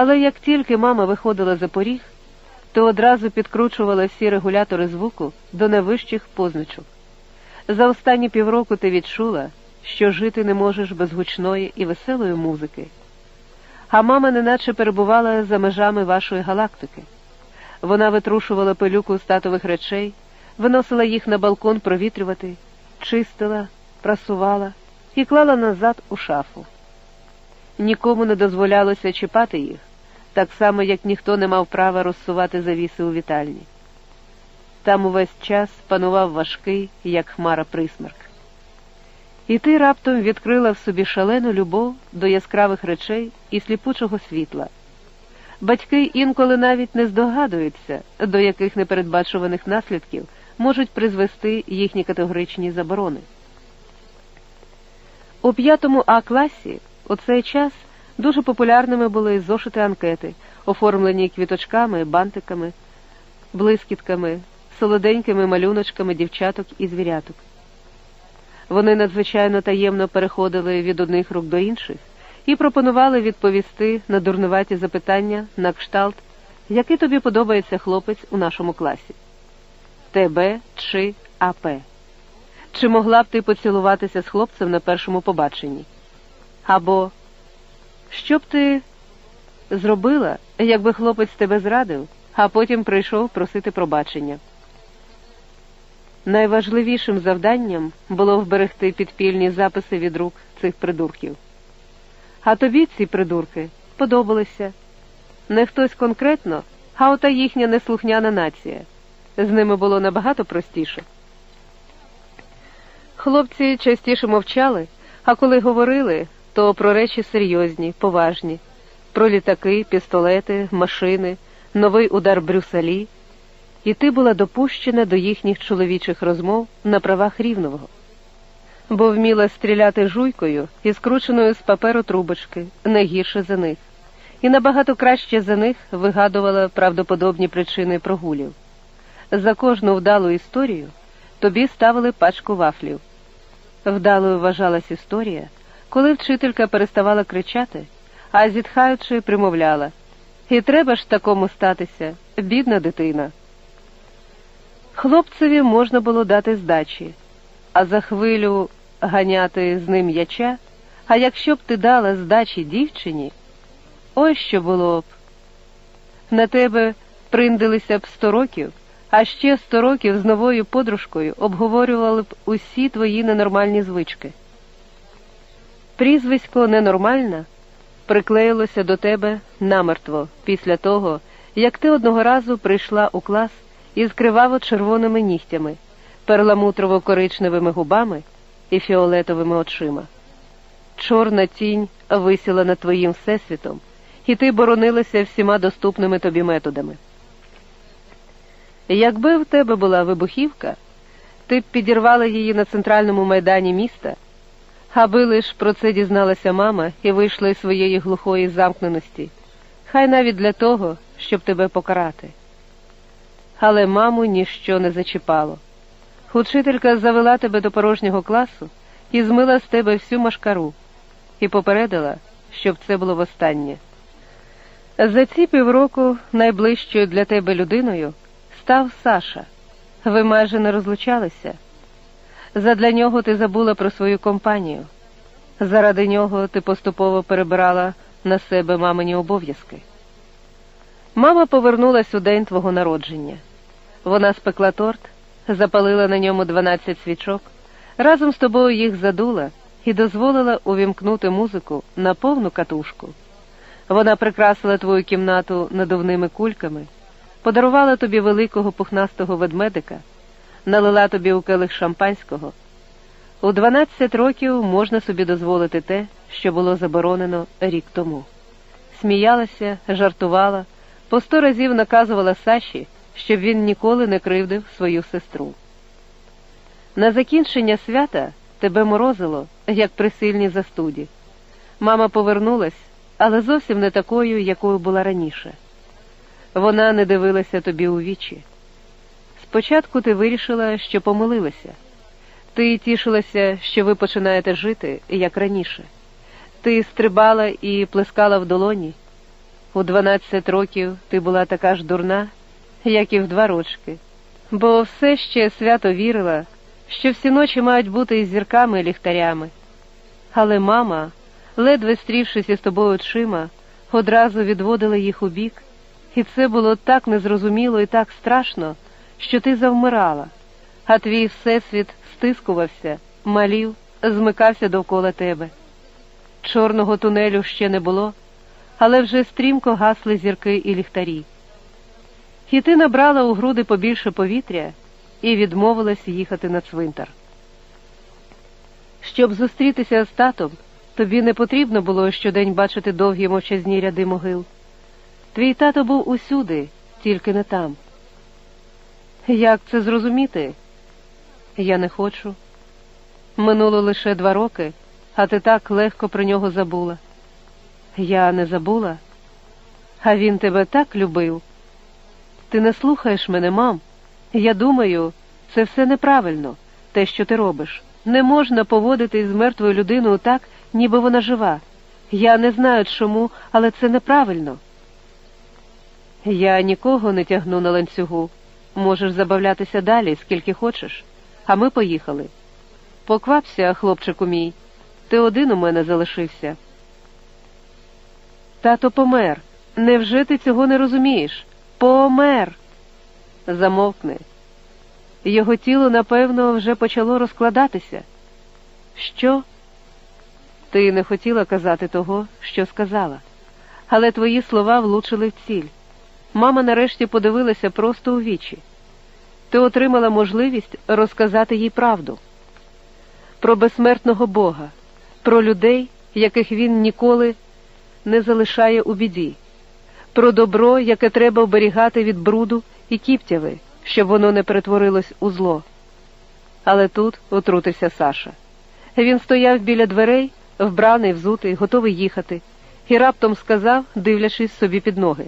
Але як тільки мама виходила за поріг, то одразу підкручувала всі регулятори звуку до найвищих позначок. За останні півроку ти відчула, що жити не можеш без гучної і веселої музики. А мама неначе перебувала за межами вашої галактики. Вона витрушувала пилюку статових речей, виносила їх на балкон провітрювати, чистила, прасувала і клала назад у шафу. Нікому не дозволялося чіпати їх, так само, як ніхто не мав права розсувати завіси у вітальні. Там увесь час панував важкий, як хмара присмерк. І ти раптом відкрила в собі шалену любов до яскравих речей і сліпучого світла. Батьки інколи навіть не здогадуються, до яких непередбачуваних наслідків можуть призвести їхні категоричні заборони. У п'ятому А класі у цей час дуже популярними були зошити анкети, оформлені квіточками, бантиками, блискітками, солоденькими малюночками дівчаток і звіряток. Вони надзвичайно таємно переходили від одних рук до інших і пропонували відповісти на дурнуваті запитання на кшталт, який тобі подобається хлопець у нашому класі ТБ чи АП. Чи могла б ти поцілуватися з хлопцем на першому побаченні? Або що б ти зробила, якби хлопець тебе зрадив, а потім прийшов просити пробачення? Найважливішим завданням було вберегти підпільні записи від рук цих придурків. А тобі ці придурки подобалися не хтось конкретно, а ота їхня неслухняна нація. З ними було набагато простіше. Хлопці частіше мовчали, а коли говорили, то про речі серйозні, поважні, про літаки, пістолети, машини, новий удар Брюсалі і ти була допущена до їхніх чоловічих розмов на правах рівнового, бо вміла стріляти жуйкою і скрученою з паперу трубочки не гірше за них, і набагато краще за них вигадувала правдоподобні причини прогулів. За кожну вдалу історію тобі ставили пачку вафлів. Вдалою вважалась історія, коли вчителька переставала кричати, а зітхаючи, примовляла І треба ж такому статися, бідна дитина. Хлопцеві можна було дати здачі, а за хвилю ганяти з ним яча, а якщо б ти дала здачі дівчині, ось що було б. На тебе приндилися б сто років, а ще сто років з новою подружкою обговорювали б усі твої ненормальні звички. Прізвисько ненормальна приклеїлося до тебе намертво після того, як ти одного разу прийшла у клас із криваво-червоними нігтями, перламутрово-коричневими губами і фіолетовими очима. Чорна тінь висіла над твоїм всесвітом, і ти боронилася всіма доступними тобі методами. Якби в тебе була вибухівка, ти б підірвала її на центральному майдані міста, аби лиш про це дізналася мама і вийшла із своєї глухої замкненості, хай навіть для того, щоб тебе покарати але маму ніщо не зачіпало. Учителька завела тебе до порожнього класу і змила з тебе всю машкару і попередила, щоб це було востаннє. За ці півроку найближчою для тебе людиною став Саша. Ви майже не розлучалися. Задля нього ти забула про свою компанію. Заради нього ти поступово перебирала на себе мамині обов'язки. Мама повернулась у день твого народження. Вона спекла торт, запалила на ньому дванадцять свічок, разом з тобою їх задула і дозволила увімкнути музику на повну катушку. Вона прикрасила твою кімнату надувними кульками, подарувала тобі великого пухнастого ведмедика, налила тобі у келих шампанського. У дванадцять років можна собі дозволити те, що було заборонено рік тому. Сміялася, жартувала, по сто разів наказувала Саші щоб він ніколи не кривдив свою сестру. На закінчення свята тебе морозило, як при сильній застуді. Мама повернулась, але зовсім не такою, якою була раніше. Вона не дивилася тобі у вічі. Спочатку ти вирішила, що помилилася. Ти тішилася, що ви починаєте жити, як раніше. Ти стрибала і плескала в долоні, У дванадцять років ти була така ж дурна, як і в два рочки, бо все ще свято вірила, що всі ночі мають бути із зірками і ліхтарями. Але мама, ледве стрівшись із тобою очима, одразу відводила їх у бік, і це було так незрозуміло і так страшно, що ти завмирала, а твій всесвіт стискувався, малів, змикався довкола тебе. Чорного тунелю ще не було, але вже стрімко гасли зірки і ліхтарі. І ти набрала у груди побільше повітря і відмовилась їхати на цвинтар. Щоб зустрітися з татом, тобі не потрібно було щодень бачити довгі мовчазні ряди могил. Твій тато був усюди, тільки не там. Як це зрозуміти? Я не хочу. Минуло лише два роки, а ти так легко про нього забула. Я не забула, а він тебе так любив. Ти не слухаєш мене, мам. Я думаю, це все неправильно, те, що ти робиш. Не можна поводитись з мертвою людиною так, ніби вона жива. Я не знаю чому, але це неправильно. Я нікого не тягну на ланцюгу. Можеш забавлятися далі, скільки хочеш, а ми поїхали. Поквапся, хлопчику мій, ти один у мене залишився. Тато помер. Невже ти цього не розумієш? Помер. Замовкни. Його тіло, напевно, вже почало розкладатися. Що? Ти не хотіла казати того, що сказала, але твої слова влучили в ціль. Мама нарешті подивилася просто у вічі. Ти отримала можливість розказати їй правду про безсмертного Бога, про людей, яких він ніколи не залишає у біді, про добро, яке треба оберігати від бруду і кіптяви, щоб воно не перетворилось у зло. Але тут отрутився Саша. Він стояв біля дверей, вбраний, взутий, готовий їхати, і раптом сказав, дивлячись собі під ноги.